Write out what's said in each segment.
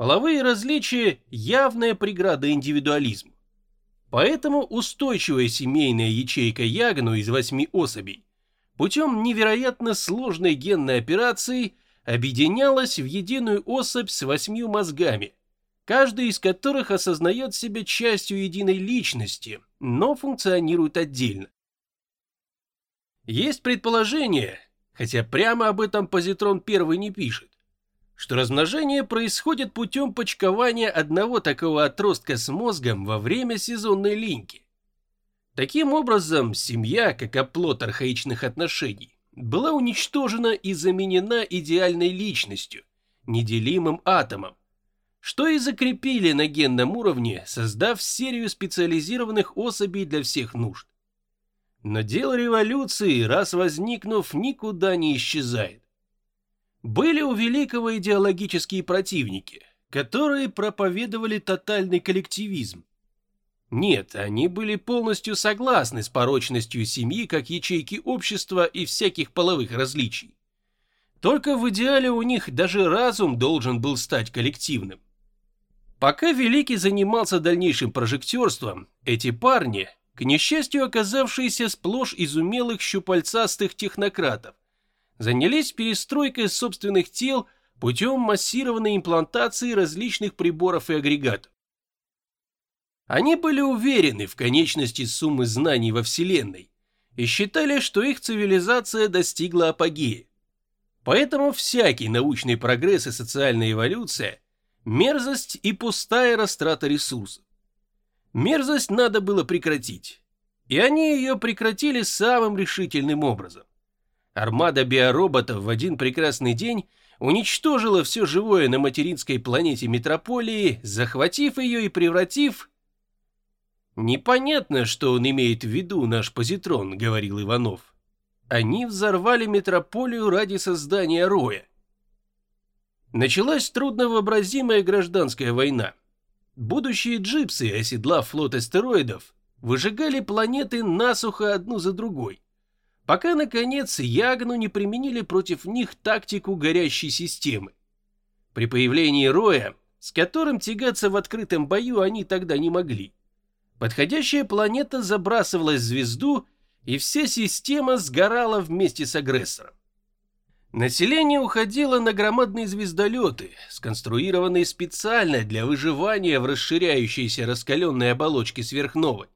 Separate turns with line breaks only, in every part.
Половые различия – явная преграда индивидуализму. Поэтому устойчивая семейная ячейка Ягну из восьми особей путем невероятно сложной генной операции объединялась в единую особь с восьмью мозгами, каждый из которых осознает себя частью единой личности, но функционирует отдельно. Есть предположение, хотя прямо об этом позитрон первый не пишет, что размножение происходит путем почкования одного такого отростка с мозгом во время сезонной линьки. Таким образом, семья, как оплот архаичных отношений, была уничтожена и заменена идеальной личностью, неделимым атомом, что и закрепили на генном уровне, создав серию специализированных особей для всех нужд. Но дело революции, раз возникнув, никуда не исчезает. Были у Великого идеологические противники, которые проповедовали тотальный коллективизм. Нет, они были полностью согласны с порочностью семьи как ячейки общества и всяких половых различий. Только в идеале у них даже разум должен был стать коллективным. Пока Великий занимался дальнейшим прожектерством, эти парни, к несчастью оказавшиеся сплошь из умелых щупальцастых технократов, занялись перестройкой собственных тел путем массированной имплантации различных приборов и агрегатов. Они были уверены в конечности суммы знаний во Вселенной и считали, что их цивилизация достигла апогея. Поэтому всякий научный прогресс и социальная эволюция – мерзость и пустая растрата ресурсов. Мерзость надо было прекратить, и они ее прекратили самым решительным образом. Армада биороботов в один прекрасный день уничтожила все живое на материнской планете Метрополии, захватив ее и превратив... «Непонятно, что он имеет в виду, наш позитрон», — говорил Иванов. «Они взорвали Метрополию ради создания роя». Началась трудновообразимая гражданская война. Будущие джипсы, оседлав флот астероидов, выжигали планеты насухо одну за другой пока, наконец, Ягну не применили против них тактику горящей системы. При появлении Роя, с которым тягаться в открытом бою они тогда не могли, подходящая планета забрасывалась в звезду, и вся система сгорала вместе с агрессором. Население уходило на громадные звездолеты, сконструированные специально для выживания в расширяющейся раскаленной оболочке сверхновой.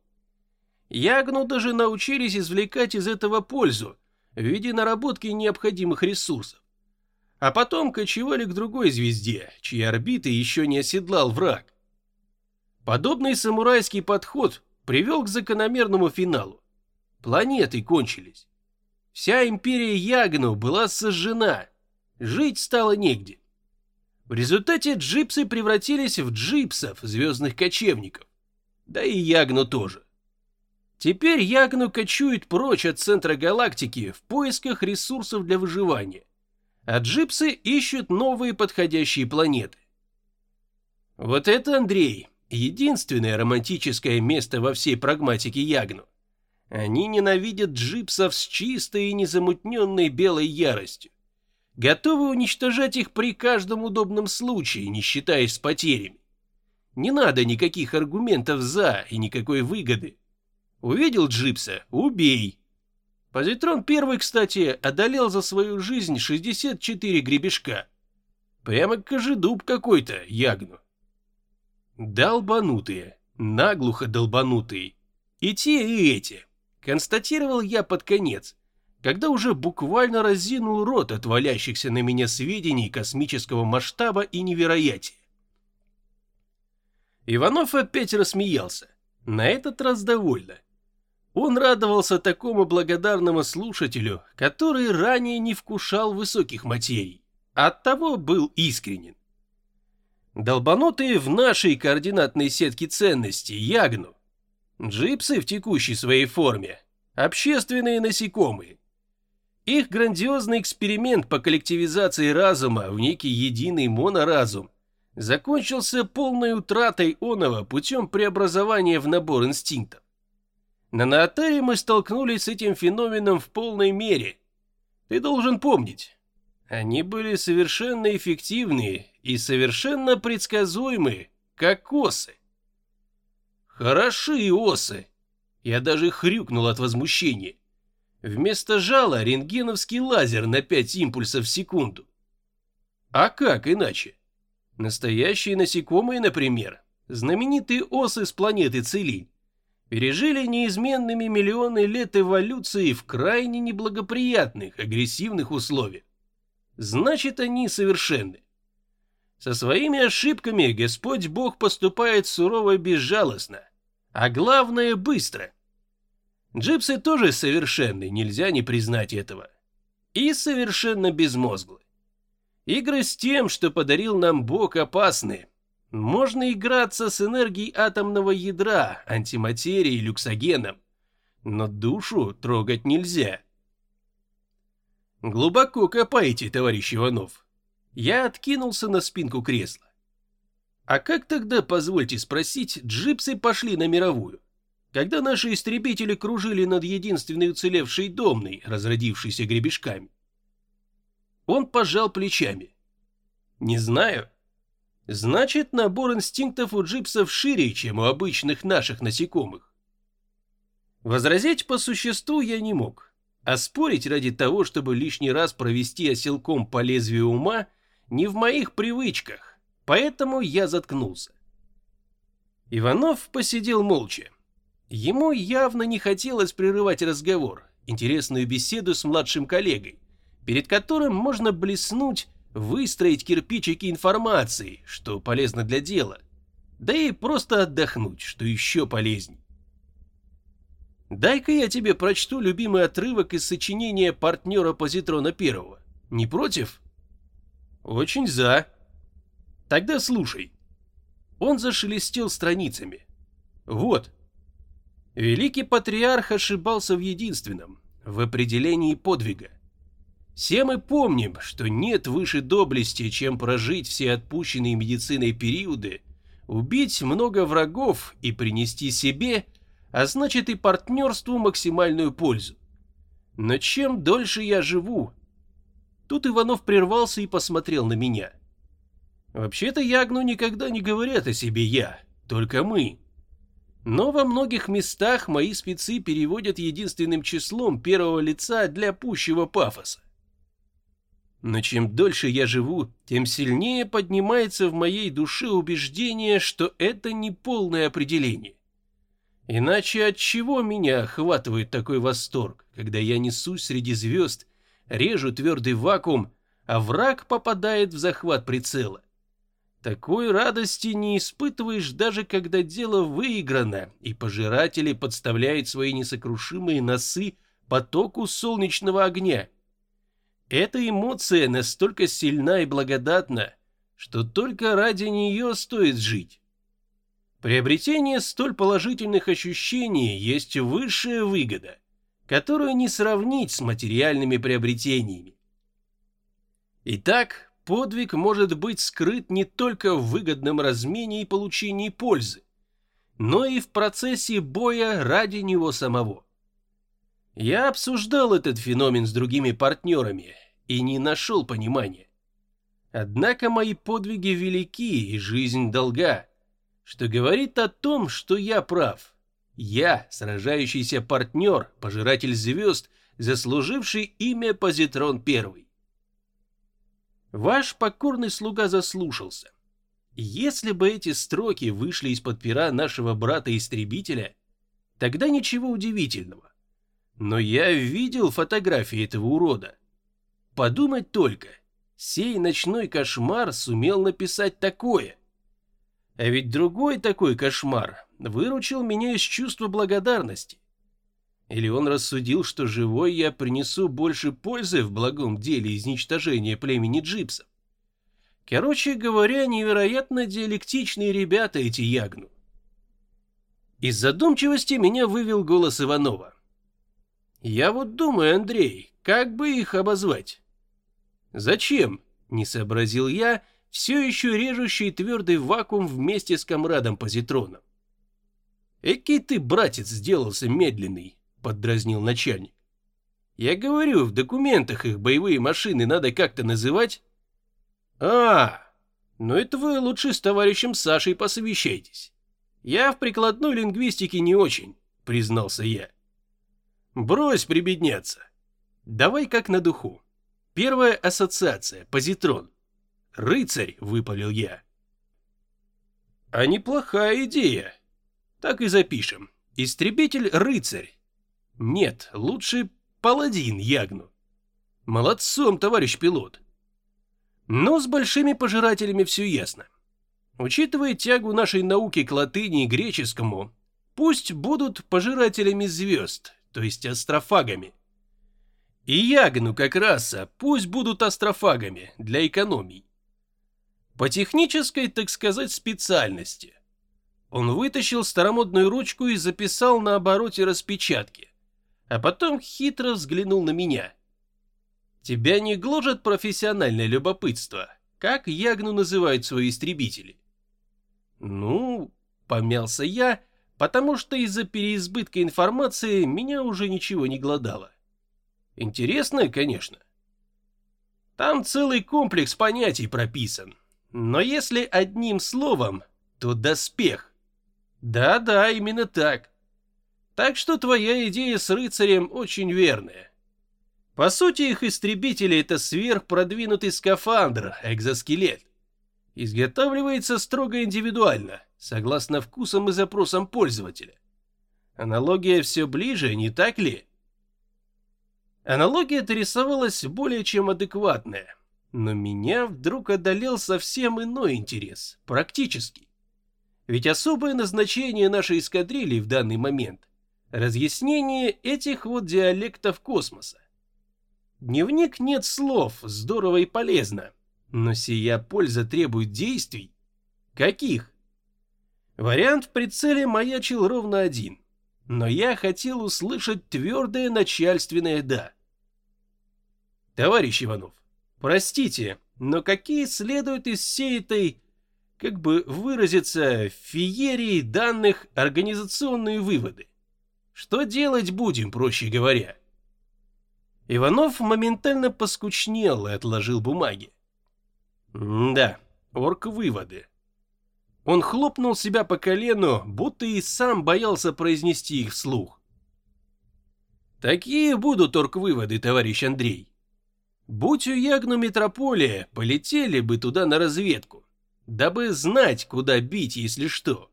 Ягну даже научились извлекать из этого пользу в виде наработки необходимых ресурсов. А потом кочевали к другой звезде, чьи орбиты еще не оседлал враг. Подобный самурайский подход привел к закономерному финалу. Планеты кончились. Вся империя Ягну была сожжена, жить стало негде. В результате джипсы превратились в джипсов, звездных кочевников. Да и Ягну тоже. Теперь Ягну кочует прочь от центра галактики в поисках ресурсов для выживания, а джипсы ищут новые подходящие планеты. Вот это, Андрей, единственное романтическое место во всей прагматике Ягну. Они ненавидят джипсов с чистой и незамутненной белой яростью. Готовы уничтожать их при каждом удобном случае, не считаясь с потерями. Не надо никаких аргументов «за» и никакой выгоды. Увидел Джипса – убей. Позитрон первый, кстати, одолел за свою жизнь 64 гребешка. Прямо кожедуб какой-то, ягну. Долбанутые, наглухо долбанутые. И те, и эти. Констатировал я под конец, когда уже буквально разинул рот от валящихся на меня сведений космического масштаба и невероятия. Иванов опять рассмеялся, на этот раз довольно. Он радовался такому благодарному слушателю, который ранее не вкушал высоких материй, оттого был искренен. Долбанутые в нашей координатной сетке ценностей ягну. Джипсы в текущей своей форме, общественные насекомые. Их грандиозный эксперимент по коллективизации разума в некий единый моноразум закончился полной утратой оного путем преобразования в набор инстинктов. На Наотаре мы столкнулись с этим феноменом в полной мере. Ты должен помнить, Они были совершенно эффективные и совершенно предсказуемые, как осы. Хороши осы. Я даже хрюкнул от возмущения. Вместо жала рентгеновский лазер на 5 импульсов в секунду. А как иначе? Настоящие насекомые, например, знаменитые осы с планеты Целинь, пережили неизменными миллионы лет эволюции в крайне неблагоприятных, агрессивных условиях. Значит, они совершенны. Со своими ошибками Господь Бог поступает сурово безжалостно, а главное – быстро. Джипсы тоже совершенны, нельзя не признать этого. И совершенно безмозглы. Игры с тем, что подарил нам Бог, опасны. Можно играться с энергией атомного ядра, антиматерией, люксогеном. Но душу трогать нельзя. Глубоко копаете, товарищ Иванов. Я откинулся на спинку кресла. А как тогда, позвольте спросить, джипсы пошли на мировую? Когда наши истребители кружили над единственной уцелевшей домной, разродившейся гребешками? Он пожал плечами. Не знаю. Значит, набор инстинктов у джипсов шире, чем у обычных наших насекомых. Возразить по существу я не мог, а спорить ради того, чтобы лишний раз провести оселком по лезвию ума, не в моих привычках, поэтому я заткнулся. Иванов посидел молча. Ему явно не хотелось прерывать разговор, интересную беседу с младшим коллегой, перед которым можно блеснуть, выстроить кирпичики информации, что полезно для дела, да и просто отдохнуть, что еще полезней. Дай-ка я тебе прочту любимый отрывок из сочинения партнера позитрона первого. Не против? Очень за. Тогда слушай. Он зашелестел страницами. Вот. Великий патриарх ошибался в единственном, в определении подвига. Все мы помним, что нет выше доблести, чем прожить все отпущенные медициной периоды, убить много врагов и принести себе, а значит и партнерству максимальную пользу. Но чем дольше я живу... Тут Иванов прервался и посмотрел на меня. Вообще-то Ягну никогда не говорят о себе я, только мы. Но во многих местах мои спецы переводят единственным числом первого лица для пущего пафоса. Но чем дольше я живу, тем сильнее поднимается в моей душе убеждение, что это не полное определение. Иначе от чего меня охватывает такой восторг, когда я несусь среди звезд, режу твердый вакуум, а враг попадает в захват прицела? Такой радости не испытываешь даже когда дело выиграно, и пожиратели подставляют свои несокрушимые носы потоку солнечного огня – эта эмоция настолько сильна и благодатна, что только ради нее стоит жить. Приобретение столь положительных ощущений есть высшая выгода, которую не сравнить с материальными приобретениями. Итак, подвиг может быть скрыт не только в выгодном размене и получении пользы, но и в процессе боя ради него самого. Я обсуждал этот феномен с другими партнерами и не нашел понимания. Однако мои подвиги велики и жизнь долга, что говорит о том, что я прав. Я, сражающийся партнер, пожиратель звезд, заслуживший имя Позитрон Первый. Ваш покорный слуга заслушался. Если бы эти строки вышли из-под пера нашего брата-истребителя, тогда ничего удивительного. Но я видел фотографии этого урода. Подумать только, сей ночной кошмар сумел написать такое. А ведь другой такой кошмар выручил меня из чувства благодарности. Или он рассудил, что живой я принесу больше пользы в благом деле изничтожения племени джипсов. Короче говоря, невероятно диалектичные ребята эти ягну. Из задумчивости меня вывел голос Иванова. Я вот думаю, Андрей, как бы их обозвать? Зачем? Не сообразил я, все еще режущий твердый вакуум вместе с комрадом позитроном. Экий ты, братец, сделался медленный, поддразнил начальник. Я говорю, в документах их боевые машины надо как-то называть. А, ну это вы лучше с товарищем Сашей посовещайтесь. Я в прикладной лингвистике не очень, признался я. Брось прибедняться. Давай как на духу. Первая ассоциация, позитрон. Рыцарь, выпалил я. А неплохая идея. Так и запишем. Истребитель-рыцарь. Нет, лучше паладин Ягну. Молодцом, товарищ пилот. Но с большими пожирателями все ясно. Учитывая тягу нашей науки к латыни и греческому, пусть будут пожирателями звезд, то есть астрофагами. И Ягну как раса пусть будут астрофагами для экономий. По технической, так сказать, специальности. Он вытащил старомодную ручку и записал на обороте распечатки а потом хитро взглянул на меня. Тебя не гложет профессиональное любопытство? Как Ягну называют свои истребители? Ну, помялся я, потому что из-за переизбытка информации меня уже ничего не гладало. Интересно, конечно. Там целый комплекс понятий прописан. Но если одним словом, то доспех. Да-да, именно так. Так что твоя идея с рыцарем очень верная. По сути, их истребители — это сверхпродвинутый скафандр, экзоскелет. Изготавливается строго индивидуально, согласно вкусам и запросам пользователя. Аналогия все ближе, не так ли? Аналогия-то рисовалась более чем адекватная, но меня вдруг одолел совсем иной интерес, практический. Ведь особое назначение нашей эскадрильи в данный момент разъяснение этих вот диалектов космоса. Дневник нет слов, здорово и полезно, но сия польза требует действий. Каких? Вариант в прицеле маячил ровно один, но я хотел услышать твердое начальственное «да». Товарищ Иванов, простите, но какие следуют из всей этой, как бы выразиться, феерии данных организационные выводы? Что делать будем, проще говоря? Иванов моментально поскучнел и отложил бумаги. да, орк-выводы. Он хлопнул себя по колену, будто и сам боялся произнести их вслух. Такие будут орк-выводы, товарищ Андрей. Будь у Ягну метрополия, полетели бы туда на разведку, дабы знать, куда бить, если что.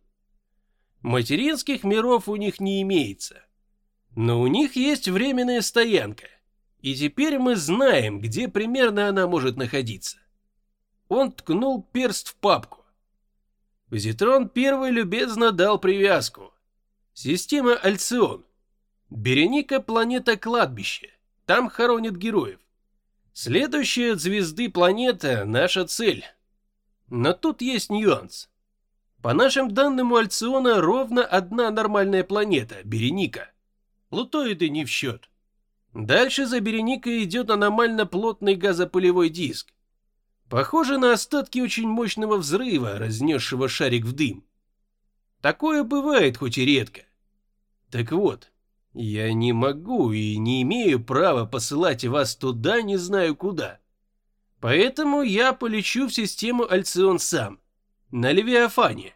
Материнских миров у них не имеется. Но у них есть временная стоянка. И теперь мы знаем, где примерно она может находиться. Он ткнул перст в папку. Позитрон первый любезно дал привязку. Система Альцион. Береника планета кладбище. Там хоронят героев. Следующая от звезды планета – наша цель. Но тут есть нюанс. По нашим данным у Альциона ровно одна нормальная планета – Береника. Лутоиды не в счет. Дальше за Береникой идет аномально плотный газопылевой диск. Похоже на остатки очень мощного взрыва, разнесшего шарик в дым. Такое бывает хоть и редко. Так вот, я не могу и не имею права посылать вас туда не знаю куда. Поэтому я полечу в систему Альцион сам на Левиафане.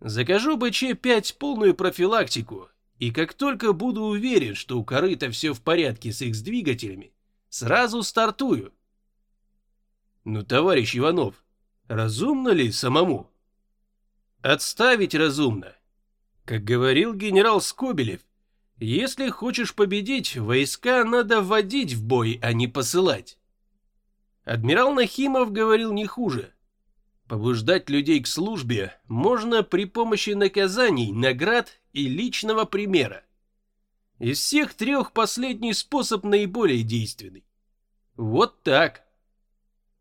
Закажу БЧ-5 полную профилактику, и как только буду уверен, что у корыта все в порядке с их двигателями, сразу стартую. Ну, товарищ Иванов, разумно ли самому? Отставить разумно. Как говорил генерал Скобелев, если хочешь победить, войска надо вводить в бой, а не посылать. Адмирал Нахимов говорил не хуже. Побуждать людей к службе можно при помощи наказаний, наград и личного примера. Из всех трех последний способ наиболее действенный. Вот так.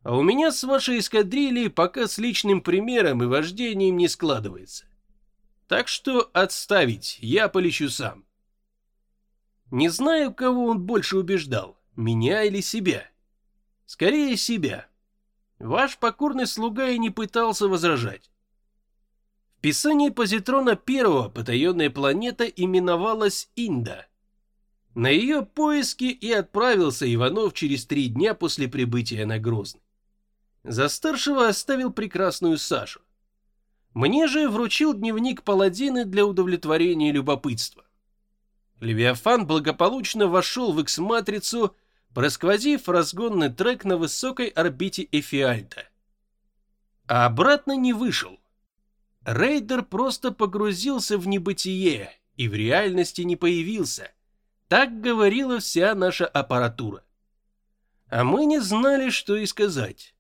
А у меня с вашей эскадрильей пока с личным примером и вождением не складывается. Так что отставить, я полечу сам. Не знаю, кого он больше убеждал, меня или себя. Скорее себя. Ваш покорный слуга и не пытался возражать. В писании позитрона первого потаенная планета именовалась Инда. На ее поиски и отправился Иванов через три дня после прибытия на Грозный. За старшего оставил прекрасную Сашу. Мне же вручил дневник паладины для удовлетворения любопытства. Левиафан благополучно вошел в X-матрицу, просквозив разгонный трек на высокой орбите Эфиальта. А обратно не вышел. Рейдер просто погрузился в небытие и в реальности не появился. Так говорила вся наша аппаратура. А мы не знали, что и сказать.